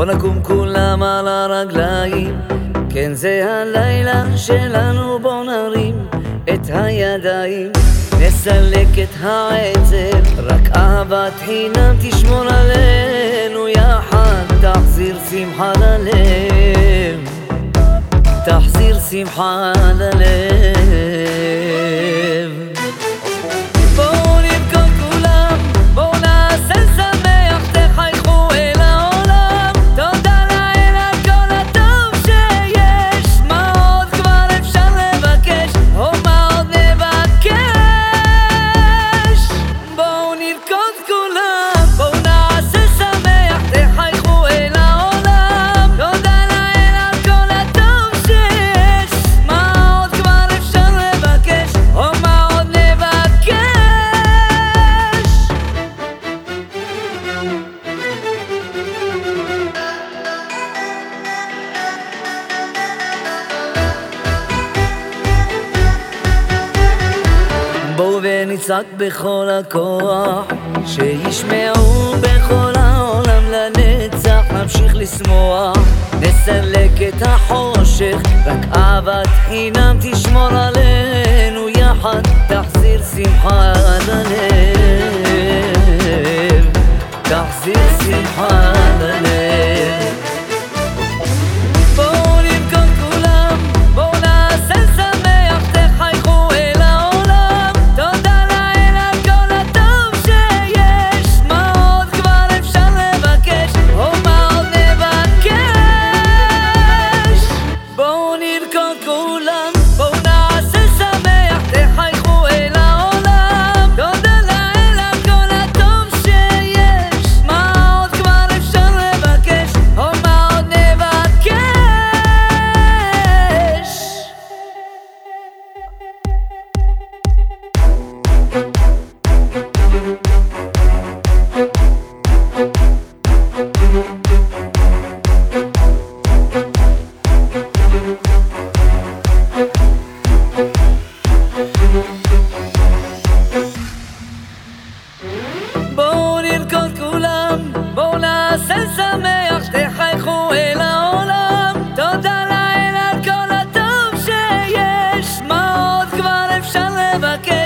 בוא נקום כולם על הרגליים. כן זה הלילה שלנו בוא נרים את הידיים. נסלק את העצב רק אהבת חינם תשמור עלינו יחד. תחזיר שמחה ללב. תחזיר שמחה ללב ונצעק בכל הכוח שישמעו בכל העולם לנצח נמשיך לשמוח. נסלק את החושך רק אהבת חינם תשמור עלינו יחד תחזיר שמחה עד הלב לבקש?